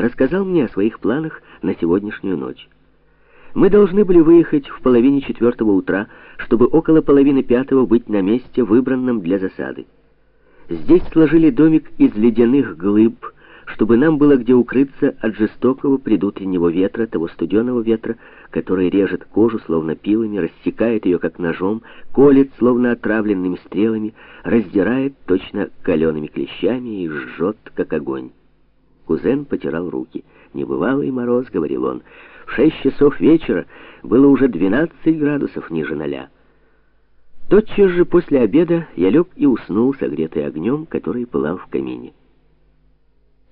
рассказал мне о своих планах на сегодняшнюю ночь. Мы должны были выехать в половине четвертого утра, чтобы около половины пятого быть на месте, выбранном для засады. Здесь сложили домик из ледяных глыб, чтобы нам было где укрыться от жестокого предутреннего ветра, того студеного ветра, который режет кожу, словно пилами, рассекает ее, как ножом, колет, словно отравленными стрелами, раздирает точно калеными клещами и жжет, как огонь. Кузен потирал руки. «Небывалый мороз», — говорил он, — в шесть часов вечера было уже 12 градусов ниже ноля. Тотчас же после обеда я лег и уснул, согретый огнем, который пылал в камине.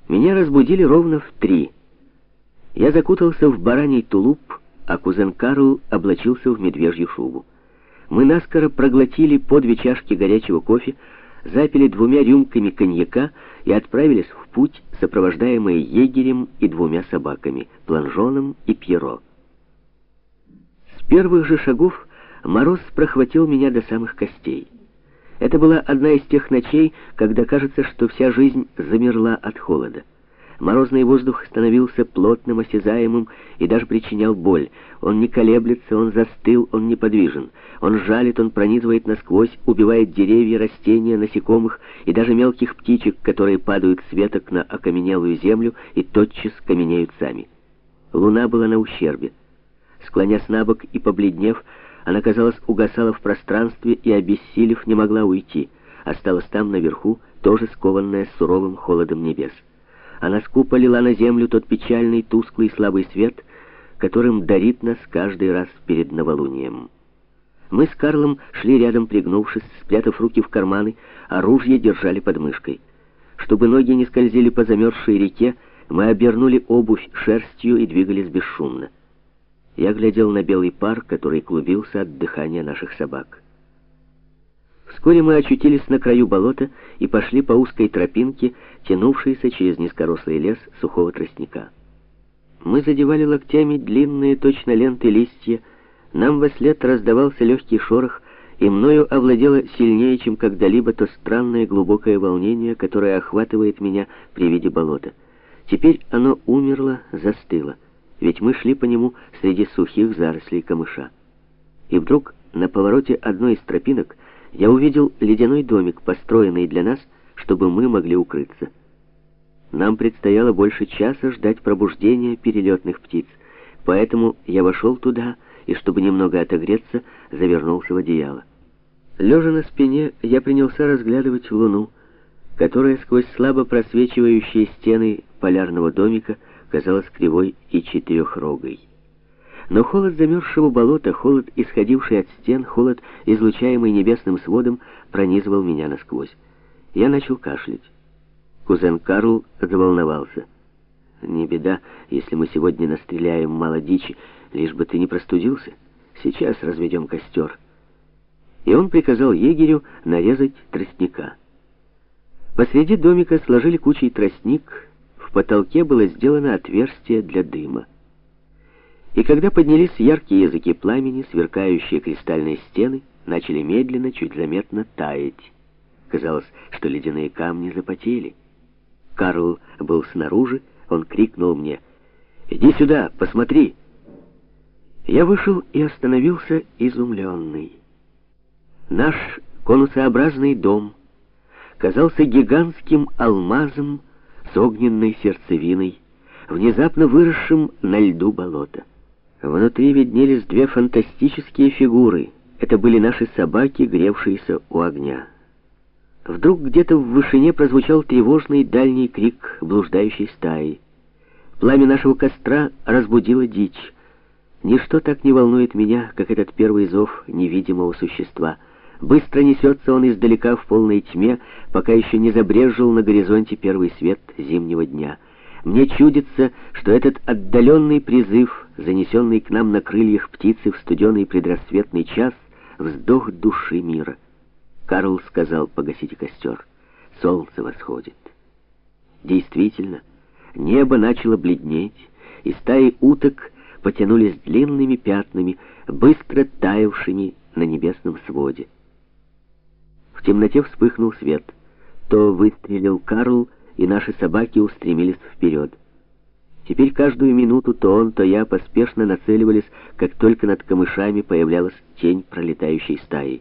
Меня разбудили ровно в три. Я закутался в бараний тулуп, а кузен Карл облачился в медвежью шубу. Мы наскоро проглотили по две чашки горячего кофе, запили двумя рюмками коньяка и отправились в путь, сопровождаемые егерем и двумя собаками, Планжоном и Пьеро. С первых же шагов мороз прохватил меня до самых костей. Это была одна из тех ночей, когда кажется, что вся жизнь замерла от холода. Морозный воздух становился плотным, осязаемым и даже причинял боль. Он не колеблется, он застыл, он неподвижен. Он жалит, он пронизывает насквозь, убивает деревья, растения, насекомых и даже мелких птичек, которые падают с веток на окаменелую землю и тотчас каменеют сами. Луна была на ущербе. Склонясь на бок и побледнев, она, казалось, угасала в пространстве и, обессилев, не могла уйти. Осталась там, наверху, тоже скованная суровым холодом небес. Она скупо лила на землю тот печальный, тусклый, слабый свет, которым дарит нас каждый раз перед новолунием. Мы с Карлом шли рядом, пригнувшись, спрятав руки в карманы, оружие держали под мышкой. Чтобы ноги не скользили по замерзшей реке, мы обернули обувь шерстью и двигались бесшумно. Я глядел на белый пар, который клубился от дыхания наших собак. Вскоре мы очутились на краю болота и пошли по узкой тропинке, тянувшейся через низкорослый лес сухого тростника. Мы задевали локтями длинные точно ленты листья, нам во след раздавался легкий шорох, и мною овладело сильнее, чем когда-либо то странное глубокое волнение, которое охватывает меня при виде болота. Теперь оно умерло, застыло, ведь мы шли по нему среди сухих зарослей камыша. И вдруг на повороте одной из тропинок я увидел ледяной домик, построенный для нас, чтобы мы могли укрыться. Нам предстояло больше часа ждать пробуждения перелетных птиц, поэтому я вошел туда и, чтобы немного отогреться, завернулся в одеяло. Лежа на спине, я принялся разглядывать луну, которая сквозь слабо просвечивающие стены полярного домика казалась кривой и четырехрогой. Но холод замерзшего болота, холод, исходивший от стен, холод, излучаемый небесным сводом, пронизывал меня насквозь. Я начал кашлять. Кузен Карл заволновался. «Не беда, если мы сегодня настреляем мало дичи, лишь бы ты не простудился. Сейчас разведем костер». И он приказал егерю нарезать тростника. Посреди домика сложили кучей тростник, в потолке было сделано отверстие для дыма. И когда поднялись яркие языки пламени, сверкающие кристальные стены начали медленно, чуть заметно таять. Казалось, что ледяные камни запотели. Карл был снаружи, он крикнул мне «Иди сюда, посмотри!» Я вышел и остановился изумленный. Наш конусообразный дом казался гигантским алмазом с огненной сердцевиной, внезапно выросшим на льду болота. Внутри виднелись две фантастические фигуры. Это были наши собаки, гревшиеся у огня. Вдруг где-то в вышине прозвучал тревожный дальний крик блуждающей стаи. Пламя нашего костра разбудило дичь. Ничто так не волнует меня, как этот первый зов невидимого существа. Быстро несется он издалека в полной тьме, пока еще не забрежил на горизонте первый свет зимнего дня — мне чудится, что этот отдаленный призыв, занесенный к нам на крыльях птицы в студеный предрассветный час, вздох души мира. Карл сказал, погасите костер. Солнце восходит. Действительно, небо начало бледнеть, и стаи уток потянулись длинными пятнами, быстро таявшими на небесном своде. В темноте вспыхнул свет. То выстрелил Карл, и наши собаки устремились вперед. Теперь каждую минуту то он, то я поспешно нацеливались, как только над камышами появлялась тень пролетающей стаи.